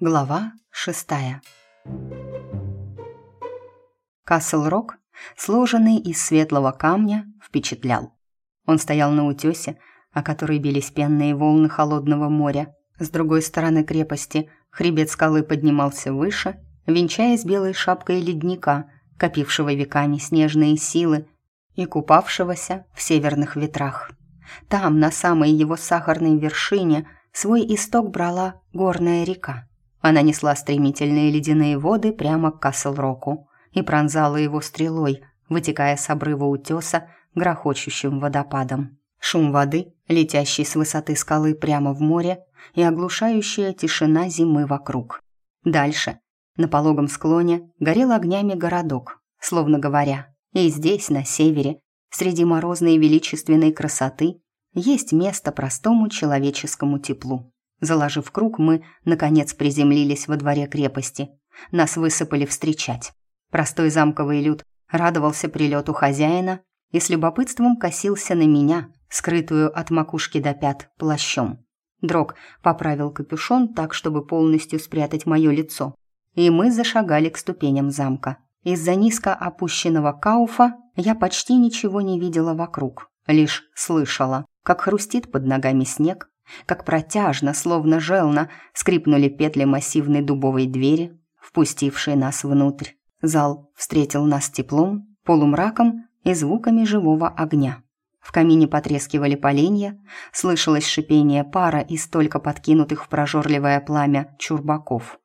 Глава шестая Касл-Рок, сложенный из светлого камня, впечатлял. Он стоял на утесе, о который бились пенные волны холодного моря. С другой стороны крепости хребет скалы поднимался выше, венчаясь белой шапкой ледника, копившего веками снежные силы и купавшегося в северных ветрах. Там, на самой его сахарной вершине, свой исток брала горная река. Она несла стремительные ледяные воды прямо к Касл-Року и пронзала его стрелой, вытекая с обрыва утеса грохочущим водопадом. Шум воды, летящий с высоты скалы прямо в море, и оглушающая тишина зимы вокруг. Дальше, на пологом склоне, горел огнями городок, словно говоря, и здесь, на севере, среди морозной величественной красоты, есть место простому человеческому теплу. Заложив круг, мы, наконец, приземлились во дворе крепости. Нас высыпали встречать. Простой замковый люд радовался прилету хозяина и с любопытством косился на меня, скрытую от макушки до пят плащом. Дрог поправил капюшон так, чтобы полностью спрятать мое лицо, и мы зашагали к ступеням замка. Из-за низко опущенного кауфа я почти ничего не видела вокруг, лишь слышала, как хрустит под ногами снег, как протяжно, словно желно, скрипнули петли массивной дубовой двери, впустившей нас внутрь. Зал встретил нас теплом, полумраком и звуками живого огня. В камине потрескивали поленья, слышалось шипение пара из только подкинутых в прожорливое пламя чурбаков.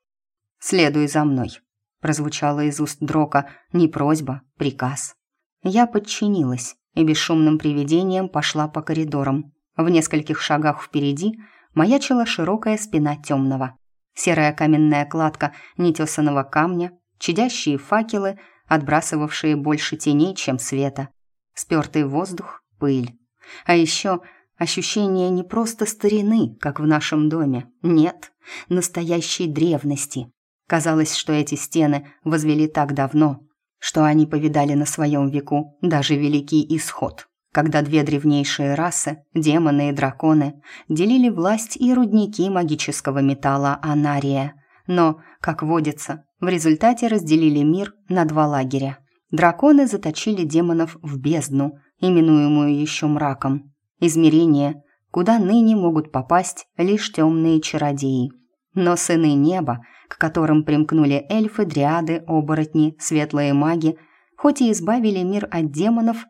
«Следуй за мной», — прозвучало из уст Дрока не просьба, приказ. Я подчинилась и бесшумным привидением пошла по коридорам. В нескольких шагах впереди маячила широкая спина темного. Серая каменная кладка нетесанного камня, чадящие факелы, отбрасывавшие больше теней, чем света. Спертый воздух, пыль. А еще ощущение не просто старины, как в нашем доме, нет, настоящей древности. Казалось, что эти стены возвели так давно, что они повидали на своем веку даже Великий Исход, когда две древнейшие расы, демоны и драконы, делили власть и рудники магического металла Анария. Но, как водится, в результате разделили мир на два лагеря. Драконы заточили демонов в бездну – именуемую еще мраком, измерение, куда ныне могут попасть лишь темные чародеи. Но сыны неба, к которым примкнули эльфы, дриады, оборотни, светлые маги, хоть и избавили мир от демонов,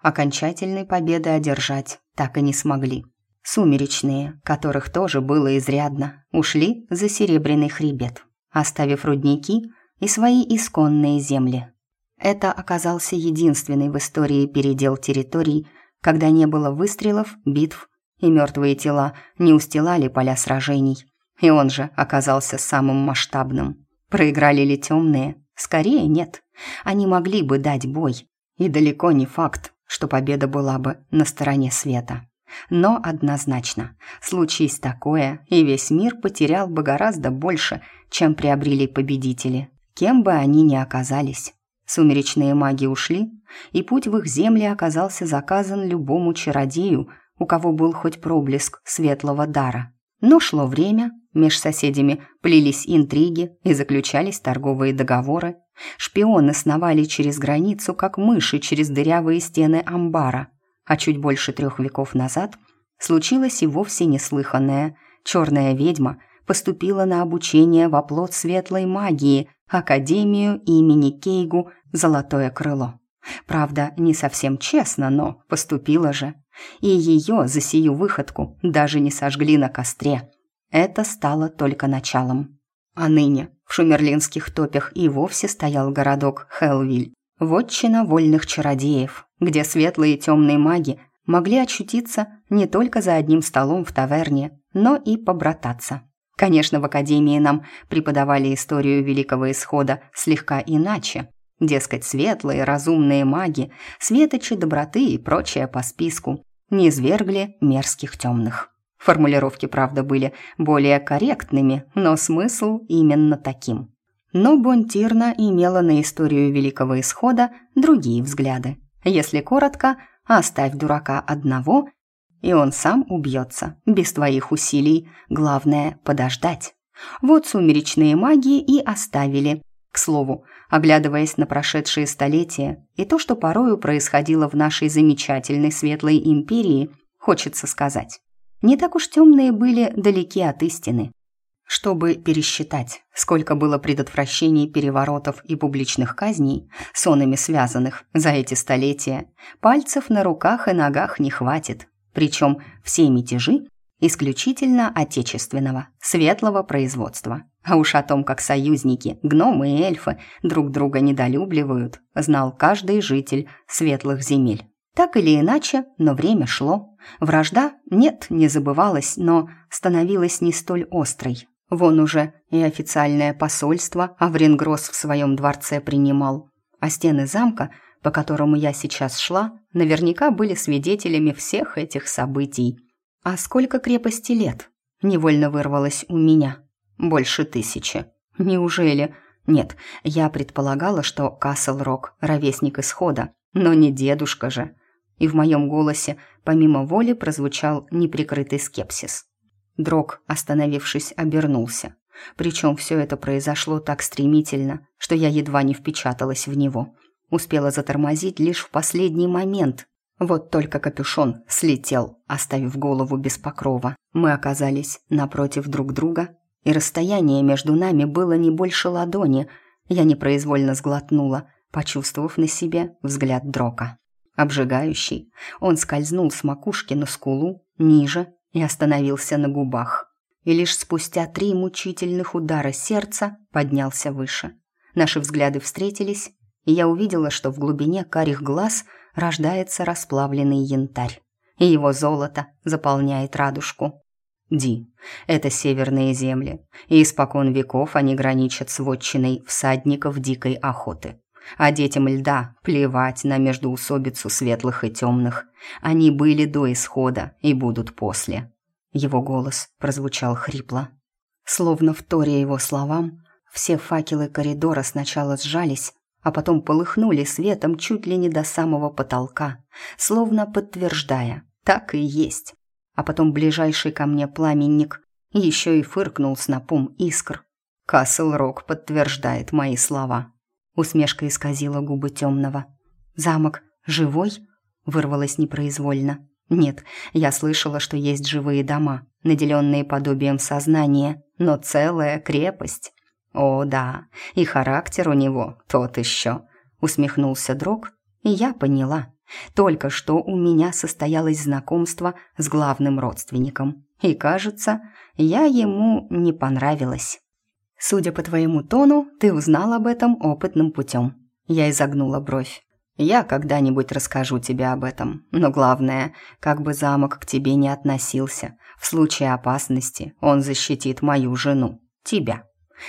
окончательной победы одержать так и не смогли. Сумеречные, которых тоже было изрядно, ушли за серебряный хребет, оставив рудники и свои исконные земли. Это оказался единственный в истории передел территорий, когда не было выстрелов, битв, и мертвые тела не устилали поля сражений. И он же оказался самым масштабным. Проиграли ли темные? Скорее нет. Они могли бы дать бой. И далеко не факт, что победа была бы на стороне света. Но однозначно, случись такое, и весь мир потерял бы гораздо больше, чем приобрели победители, кем бы они ни оказались. Сумеречные маги ушли, и путь в их земли оказался заказан любому чародею, у кого был хоть проблеск светлого дара. Но шло время, меж соседями плелись интриги и заключались торговые договоры. Шпионы сновали через границу, как мыши через дырявые стены амбара. А чуть больше трех веков назад случилось и вовсе неслыханное. Черная ведьма поступила на обучение в оплот светлой магии Академию имени Кейгу «Золотое крыло». Правда, не совсем честно, но поступила же. И ее за сию выходку даже не сожгли на костре. Это стало только началом. А ныне в шумерлинских топях и вовсе стоял городок Хелвиль, вотчина вольных чародеев, где светлые и темные маги могли очутиться не только за одним столом в таверне, но и побрататься. Конечно, в академии нам преподавали историю Великого Исхода слегка иначе. Дескать, светлые, разумные маги, светочи доброты и прочее по списку не извергли мерзких темных. Формулировки, правда, были более корректными, но смысл именно таким. Но Бонтирна имела на историю Великого Исхода другие взгляды. Если коротко, оставь дурака одного и он сам убьется, без твоих усилий. Главное — подождать. Вот сумеречные маги и оставили. К слову, оглядываясь на прошедшие столетия и то, что порою происходило в нашей замечательной светлой империи, хочется сказать, не так уж темные были далеки от истины. Чтобы пересчитать, сколько было предотвращений переворотов и публичных казней, сонами связанных за эти столетия, пальцев на руках и ногах не хватит. Причем все мятежи исключительно отечественного, светлого производства. А уж о том, как союзники, гномы и эльфы друг друга недолюбливают, знал каждый житель светлых земель. Так или иначе, но время шло. Вражда, нет, не забывалась, но становилась не столь острой. Вон уже и официальное посольство Авренгросс в своем дворце принимал. А стены замка, по которому я сейчас шла, наверняка были свидетелями всех этих событий. «А сколько крепости лет?» – невольно вырвалось у меня. «Больше тысячи». «Неужели?» «Нет, я предполагала, что Касл-Рок – ровесник исхода, но не дедушка же». И в моем голосе, помимо воли, прозвучал неприкрытый скепсис. Дрог, остановившись, обернулся. Причем все это произошло так стремительно, что я едва не впечаталась в него. Успела затормозить лишь в последний момент, вот только капюшон слетел, оставив голову без покрова. Мы оказались напротив друг друга, и расстояние между нами было не больше ладони. Я непроизвольно сглотнула, почувствовав на себе взгляд Дрока. Обжигающий, он скользнул с макушки на скулу, ниже и остановился на губах. И лишь спустя три мучительных удара сердца поднялся выше. Наши взгляды встретились, и я увидела, что в глубине карих глаз – рождается расплавленный янтарь, и его золото заполняет радужку. Ди, это северные земли, и испокон веков они граничат с вотчиной всадников дикой охоты. А детям льда плевать на междуусобицу светлых и темных. Они были до исхода и будут после. Его голос прозвучал хрипло. Словно вторя его словам, все факелы коридора сначала сжались, а потом полыхнули светом чуть ли не до самого потолка, словно подтверждая, так и есть. А потом ближайший ко мне пламенник еще и фыркнул снопом искр. Касл Рок подтверждает мои слова. Усмешка исказила губы темного. «Замок живой?» вырвалось непроизвольно. Нет, я слышала, что есть живые дома, наделенные подобием сознания, но целая крепость. «О, да, и характер у него тот еще», — усмехнулся Дрог, и я поняла. Только что у меня состоялось знакомство с главным родственником, и, кажется, я ему не понравилась. «Судя по твоему тону, ты узнал об этом опытным путем». Я изогнула бровь. «Я когда-нибудь расскажу тебе об этом, но главное, как бы замок к тебе не относился, в случае опасности он защитит мою жену, тебя».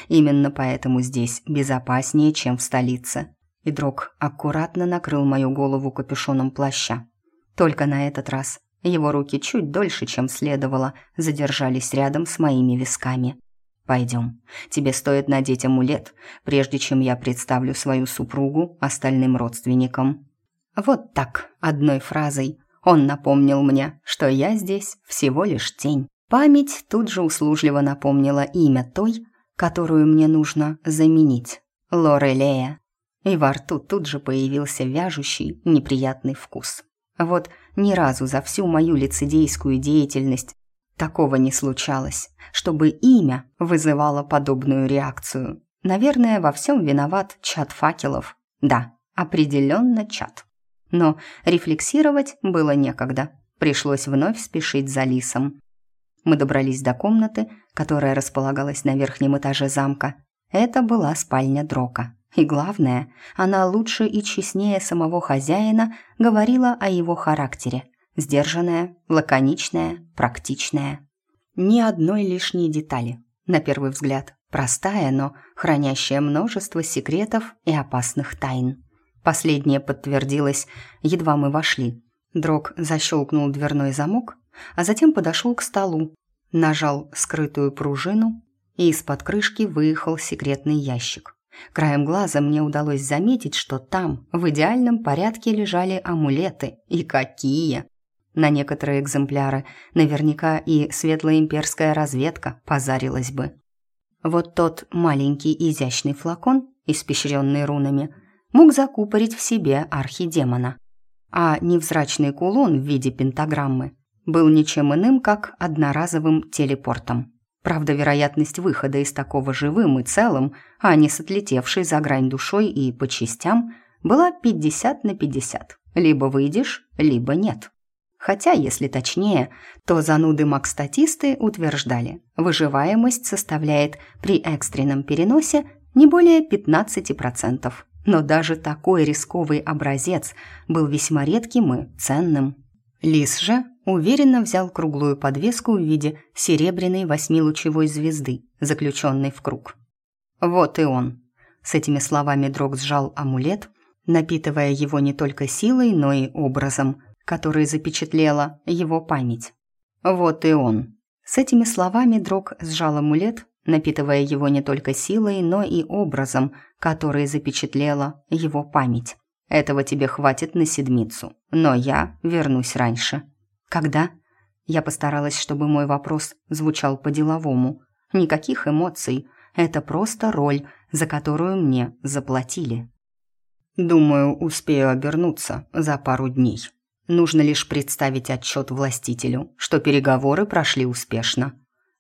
Именно поэтому здесь безопаснее, чем в столице. И Дрог аккуратно накрыл мою голову капюшоном плаща. Только на этот раз его руки чуть дольше, чем следовало, задержались рядом с моими висками. «Пойдем. Тебе стоит надеть амулет, прежде чем я представлю свою супругу остальным родственникам». Вот так, одной фразой, он напомнил мне, что я здесь всего лишь тень. Память тут же услужливо напомнила имя той, которую мне нужно заменить. Лорелея. И во рту тут же появился вяжущий, неприятный вкус. Вот ни разу за всю мою лицедейскую деятельность такого не случалось, чтобы имя вызывало подобную реакцию. Наверное, во всем виноват чат факелов. Да, определенно чат. Но рефлексировать было некогда. Пришлось вновь спешить за лисом. Мы добрались до комнаты, которая располагалась на верхнем этаже замка. Это была спальня Дрока. И главное, она лучше и честнее самого хозяина говорила о его характере. Сдержанная, лаконичная, практичная. Ни одной лишней детали. На первый взгляд, простая, но хранящая множество секретов и опасных тайн. Последнее подтвердилось, едва мы вошли. Дрог защелкнул дверной замок, а затем подошел к столу, нажал скрытую пружину, и из-под крышки выехал секретный ящик. Краем глаза мне удалось заметить, что там в идеальном порядке лежали амулеты. И какие! На некоторые экземпляры наверняка и светлоимперская разведка позарилась бы. Вот тот маленький изящный флакон, испещренный рунами, мог закупорить в себе архидемона. А невзрачный кулон в виде пентаграммы был ничем иным, как одноразовым телепортом. Правда, вероятность выхода из такого живым и целым, а не с отлетевшей за грань душой и по частям, была 50 на 50. Либо выйдешь, либо нет. Хотя, если точнее, то зануды-макстатисты утверждали, выживаемость составляет при экстренном переносе не более 15%. Но даже такой рисковый образец был весьма редким и ценным. Лис же уверенно взял круглую подвеску в виде серебряной восьмилучевой звезды, заключенной в круг. «Вот и он!» С этими словами Дрог сжал амулет, напитывая его не только силой, но и образом, который запечатлела его память. «Вот и он!» С этими словами Дрог сжал амулет, напитывая его не только силой, но и образом, который запечатлела его память. Этого тебе хватит на седмицу, но я вернусь раньше. Когда? Я постаралась, чтобы мой вопрос звучал по-деловому. Никаких эмоций. Это просто роль, за которую мне заплатили. Думаю, успею обернуться за пару дней. Нужно лишь представить отчет властителю, что переговоры прошли успешно.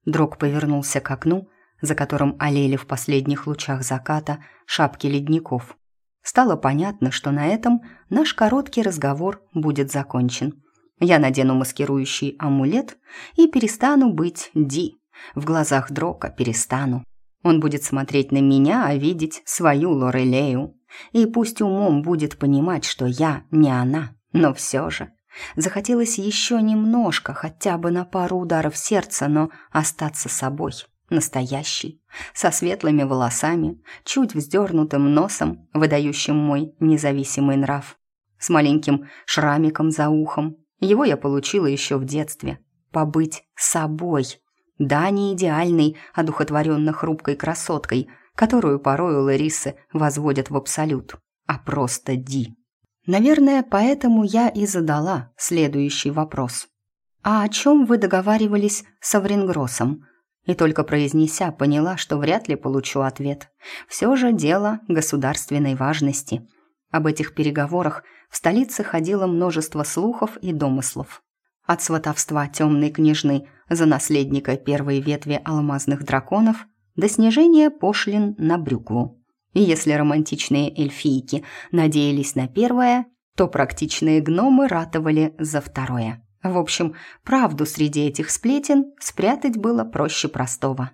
Дрог повернулся к окну, за которым олели в последних лучах заката шапки ледников. Стало понятно, что на этом наш короткий разговор будет закончен. Я надену маскирующий амулет и перестану быть Ди. В глазах Дрока перестану. Он будет смотреть на меня, а видеть свою Лорелею. И пусть умом будет понимать, что я не она, но все же. Захотелось еще немножко, хотя бы на пару ударов сердца, но остаться собой настоящий, со светлыми волосами, чуть вздернутым носом, выдающим мой независимый нрав, с маленьким шрамиком за ухом. Его я получила еще в детстве. Побыть собой. Да, не идеальной, одухотворенно хрупкой красоткой, которую порой у Ларисы возводят в абсолют, а просто Ди. Наверное, поэтому я и задала следующий вопрос. «А о чем вы договаривались с Аврингросом?» и только произнеся, поняла, что вряд ли получу ответ. Все же дело государственной важности. Об этих переговорах в столице ходило множество слухов и домыслов. От сватовства темной княжны за наследника первой ветви алмазных драконов до снижения пошлин на брюкву. И если романтичные эльфийки надеялись на первое, то практичные гномы ратовали за второе. В общем, правду среди этих сплетен спрятать было проще простого.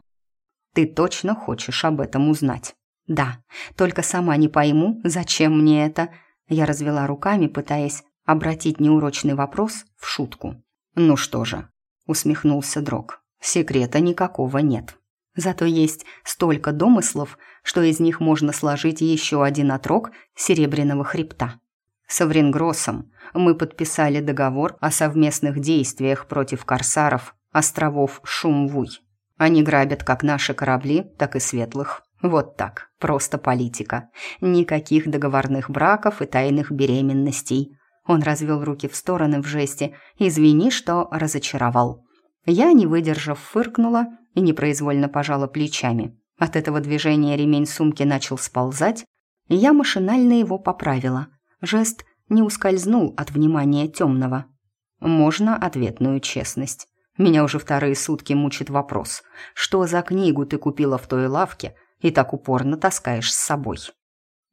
«Ты точно хочешь об этом узнать?» «Да, только сама не пойму, зачем мне это?» Я развела руками, пытаясь обратить неурочный вопрос в шутку. «Ну что же», — усмехнулся Дрог, — «секрета никакого нет. Зато есть столько домыслов, что из них можно сложить еще один отрог серебряного хребта. С Аврингросом мы подписали договор о совместных действиях против корсаров островов Шумвуй. Они грабят как наши корабли, так и светлых. Вот так, просто политика. Никаких договорных браков и тайных беременностей. Он развел руки в стороны в жесте «Извини, что разочаровал». Я, не выдержав, фыркнула и непроизвольно пожала плечами. От этого движения ремень сумки начал сползать, и я машинально его поправила – Жест не ускользнул от внимания темного. Можно ответную честность. Меня уже вторые сутки мучит вопрос, что за книгу ты купила в той лавке и так упорно таскаешь с собой.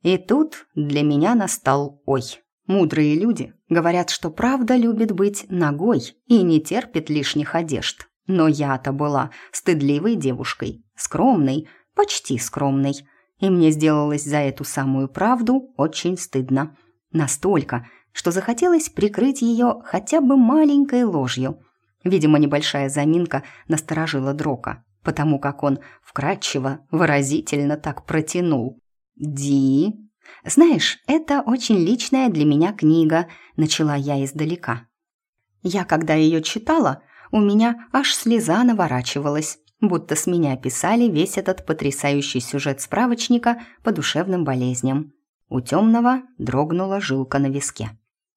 И тут для меня настал ой. Мудрые люди говорят, что правда любит быть ногой и не терпит лишних одежд. Но я-то была стыдливой девушкой, скромной, почти скромной, и мне сделалось за эту самую правду очень стыдно. Настолько, что захотелось прикрыть ее хотя бы маленькой ложью. Видимо, небольшая заминка насторожила Дрока, потому как он вкрадчиво, выразительно так протянул. «Ди...» «Знаешь, это очень личная для меня книга», — начала я издалека. Я, когда ее читала, у меня аж слеза наворачивалась, будто с меня писали весь этот потрясающий сюжет справочника по душевным болезням. У темного дрогнула жилка на виске.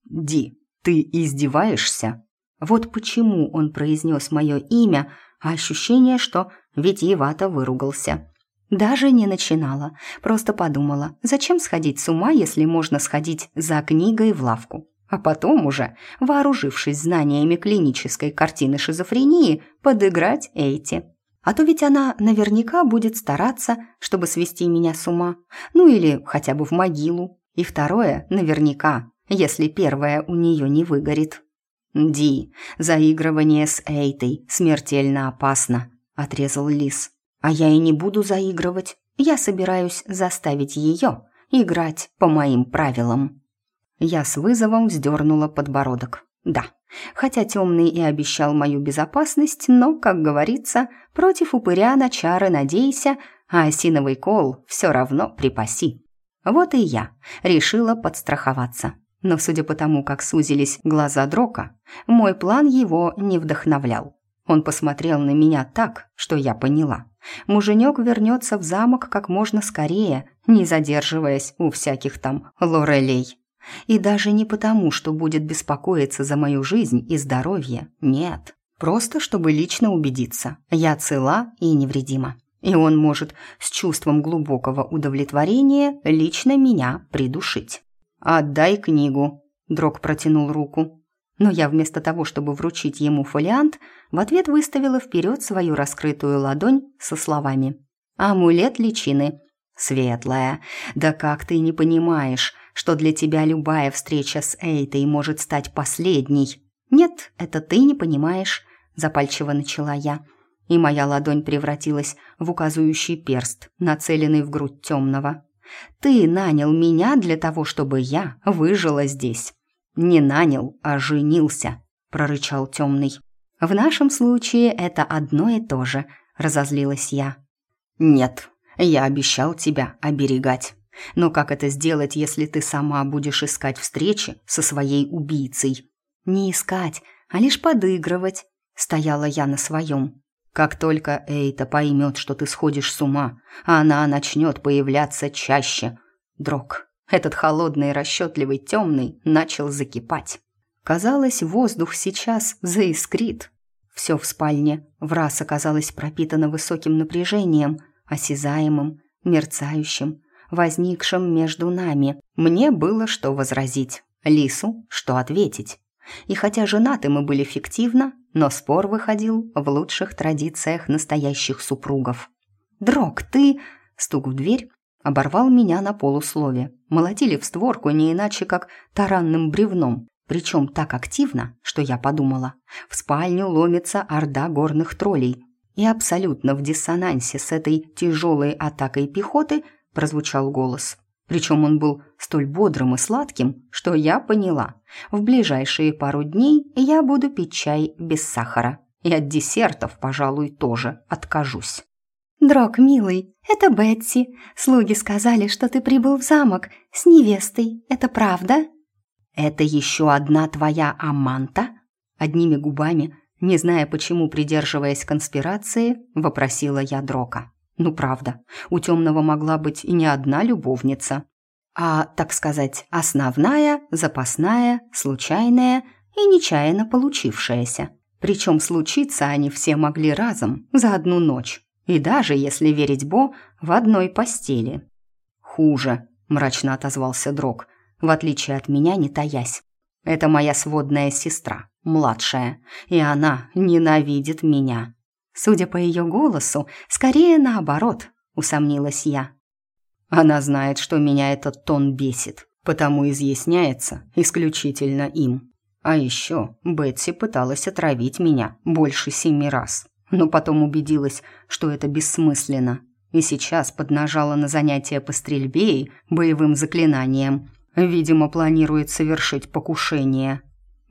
«Ди, ты издеваешься?» Вот почему он произнес мое имя, а ощущение, что витиевато выругался. Даже не начинала, просто подумала, зачем сходить с ума, если можно сходить за книгой в лавку. А потом уже, вооружившись знаниями клинической картины шизофрении, подыграть Эйти. А то ведь она наверняка будет стараться, чтобы свести меня с ума. Ну или хотя бы в могилу. И второе, наверняка, если первое у нее не выгорит. «Ди, заигрывание с Эйтой смертельно опасно», — отрезал Лис. «А я и не буду заигрывать. Я собираюсь заставить ее играть по моим правилам». Я с вызовом вздернула подбородок. «Да, хотя темный и обещал мою безопасность, но, как говорится, против упыря на чары надейся, а осиновый кол все равно припаси». Вот и я решила подстраховаться. Но судя по тому, как сузились глаза Дрока, мой план его не вдохновлял. Он посмотрел на меня так, что я поняла. Муженек вернется в замок как можно скорее, не задерживаясь у всяких там лорелей. И даже не потому, что будет беспокоиться за мою жизнь и здоровье, нет. Просто чтобы лично убедиться, я цела и невредима. И он может с чувством глубокого удовлетворения лично меня придушить. «Отдай книгу», — Дрог протянул руку. Но я вместо того, чтобы вручить ему фолиант, в ответ выставила вперед свою раскрытую ладонь со словами «Амулет личины». «Светлая, да как ты не понимаешь, что для тебя любая встреча с Эйтой может стать последней?» «Нет, это ты не понимаешь», — запальчиво начала я. И моя ладонь превратилась в указывающий перст, нацеленный в грудь темного. Ты нанял меня для того, чтобы я выжила здесь. Не нанял, а женился, прорычал темный. В нашем случае это одно и то же, разозлилась я. Нет, я обещал тебя оберегать. Но как это сделать, если ты сама будешь искать встречи со своей убийцей? Не искать, а лишь подыгрывать. Стояла я на своем. Как только Эйта поймет, что ты сходишь с ума, она начнет появляться чаще. Дрог, этот холодный, расчетливый, темный, начал закипать. Казалось, воздух сейчас заискрит. Все в спальне в раз оказалось пропитано высоким напряжением, осязаемым, мерцающим, возникшим между нами. Мне было что возразить, Лису что ответить. И хотя женаты мы были фиктивно, но спор выходил в лучших традициях настоящих супругов. «Дрог, ты...» Стук в дверь оборвал меня на полуслове. Молотили в створку не иначе, как таранным бревном, причем так активно, что я подумала. В спальню ломится орда горных троллей. И абсолютно в диссонансе с этой тяжелой атакой пехоты прозвучал голос. Причем он был столь бодрым и сладким, что я поняла. В ближайшие пару дней я буду пить чай без сахара. И от десертов, пожалуй, тоже откажусь. «Дрог, милый, это Бетси. Слуги сказали, что ты прибыл в замок с невестой. Это правда?» «Это еще одна твоя аманта?» Одними губами, не зная почему придерживаясь конспирации, вопросила я Дрока. Ну, правда, у темного могла быть и не одна любовница, а, так сказать, основная, запасная, случайная и нечаянно получившаяся. Причем случиться они все могли разом, за одну ночь. И даже, если верить Бо, в одной постели. «Хуже», – мрачно отозвался Дрог, в отличие от меня не таясь. «Это моя сводная сестра, младшая, и она ненавидит меня». Судя по ее голосу, скорее наоборот, усомнилась я. Она знает, что меня этот тон бесит, потому изъясняется исключительно им. А еще Бетси пыталась отравить меня больше семи раз, но потом убедилась, что это бессмысленно, и сейчас поднажала на занятия по стрельбе и боевым заклинаниям. Видимо, планирует совершить покушение.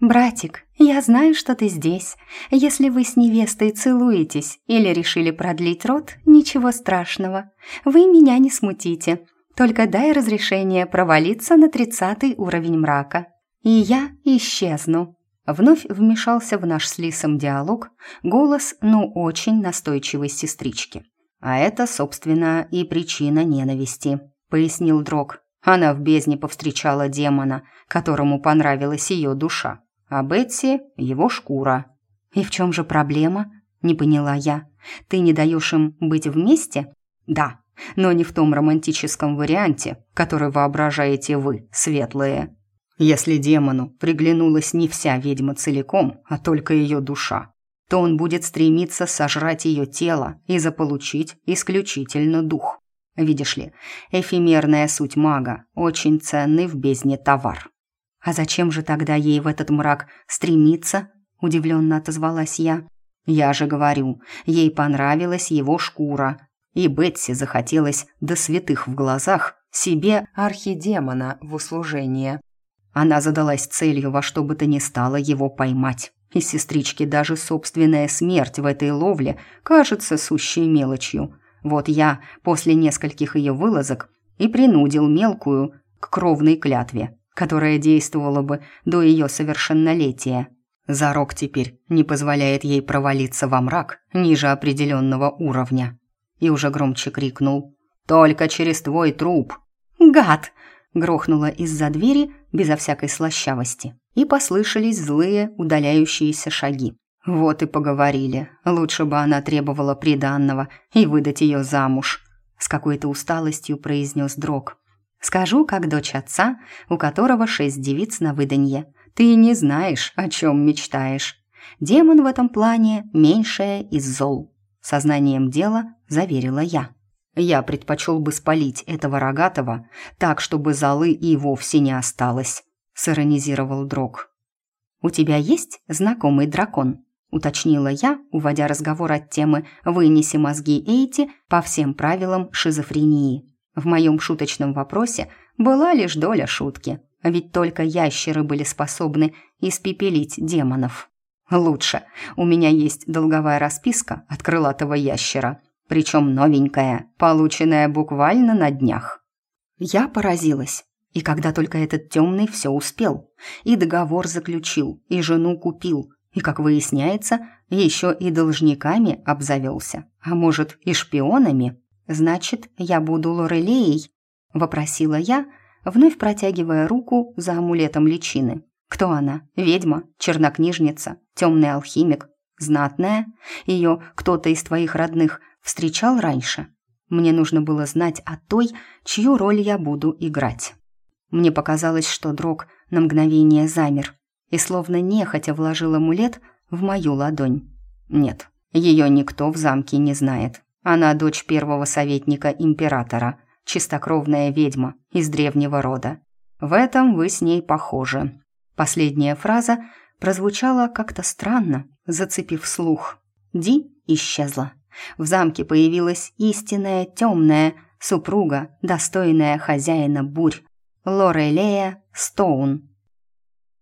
«Братик, я знаю, что ты здесь. Если вы с невестой целуетесь или решили продлить рот, ничего страшного. Вы меня не смутите. Только дай разрешение провалиться на тридцатый уровень мрака. И я исчезну». Вновь вмешался в наш с Лисом диалог голос, ну, очень настойчивой сестрички. «А это, собственно, и причина ненависти», — пояснил Дрог. Она в бездне повстречала демона, которому понравилась ее душа а Бетси — его шкура. «И в чем же проблема?» Не поняла я. Ты не даешь им быть вместе? Да, но не в том романтическом варианте, который воображаете вы, светлые. Если демону приглянулась не вся ведьма целиком, а только ее душа, то он будет стремиться сожрать ее тело и заполучить исключительно дух. Видишь ли, эфемерная суть мага – очень ценный в бездне товар. «А зачем же тогда ей в этот мрак стремиться?» – удивленно отозвалась я. «Я же говорю, ей понравилась его шкура, и Бетси захотелось до святых в глазах себе архидемона в услужение. Она задалась целью во что бы то ни стало его поймать. И сестричке даже собственная смерть в этой ловле кажется сущей мелочью. Вот я после нескольких ее вылазок и принудил мелкую к кровной клятве, которая действовала бы до ее совершеннолетия. Зарок теперь не позволяет ей провалиться во мрак ниже определенного уровня. И уже громче крикнул «Только через твой труп!» «Гад!» грохнула из-за двери безо всякой слащавости, и послышались злые удаляющиеся шаги. Вот и поговорили. Лучше бы она требовала приданного и выдать ее замуж. С какой-то усталостью произнес Дрог. Скажу, как дочь отца, у которого шесть девиц на выданье. Ты не знаешь, о чем мечтаешь. Демон в этом плане меньшее из зол. Сознанием дела заверила я. Я предпочел бы спалить этого рогатого так, чтобы золы и вовсе не осталось», — сиронизировал Дрог. «У тебя есть знакомый дракон?» — уточнила я, уводя разговор от темы «Вынеси мозги Эйти» по всем правилам шизофрении. В моем шуточном вопросе была лишь доля шутки, ведь только ящеры были способны испепелить демонов. «Лучше. У меня есть долговая расписка от крылатого ящера», причем новенькая, полученная буквально на днях. Я поразилась. И когда только этот темный все успел, и договор заключил, и жену купил, и, как выясняется, еще и должниками обзавелся, а может и шпионами, значит, я буду Лорелеей, вопросила я, вновь протягивая руку за амулетом личины. Кто она? Ведьма, чернокнижница, темный алхимик, знатная? Ее кто-то из твоих родных встречал раньше. Мне нужно было знать о той, чью роль я буду играть. Мне показалось, что Дрог на мгновение замер и словно нехотя вложил амулет в мою ладонь. Нет, ее никто в замке не знает. Она дочь первого советника императора, чистокровная ведьма из древнего рода. В этом вы с ней похожи. Последняя фраза прозвучала как-то странно, зацепив слух. Ди исчезла. В замке появилась истинная темная супруга, достойная хозяина бурь, Лорелея Стоун.